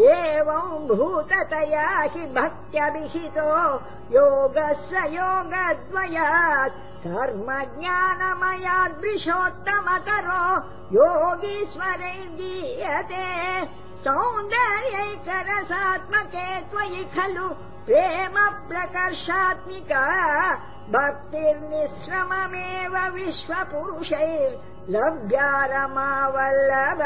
एवम्भूततया हि भक्त्यभिहितो योगस्य स योगद्वयात् धर्म ज्ञानमयादृशोत्तमतरो योगीश्वरैर्दीयते सौन्दर्यैकरसात्मके त्वयि खलु प्रेम प्रकर्षात्मिका भक्तिर्निःश्रममेव विश्वपुरुषैर्लभ्या रमावल्लभ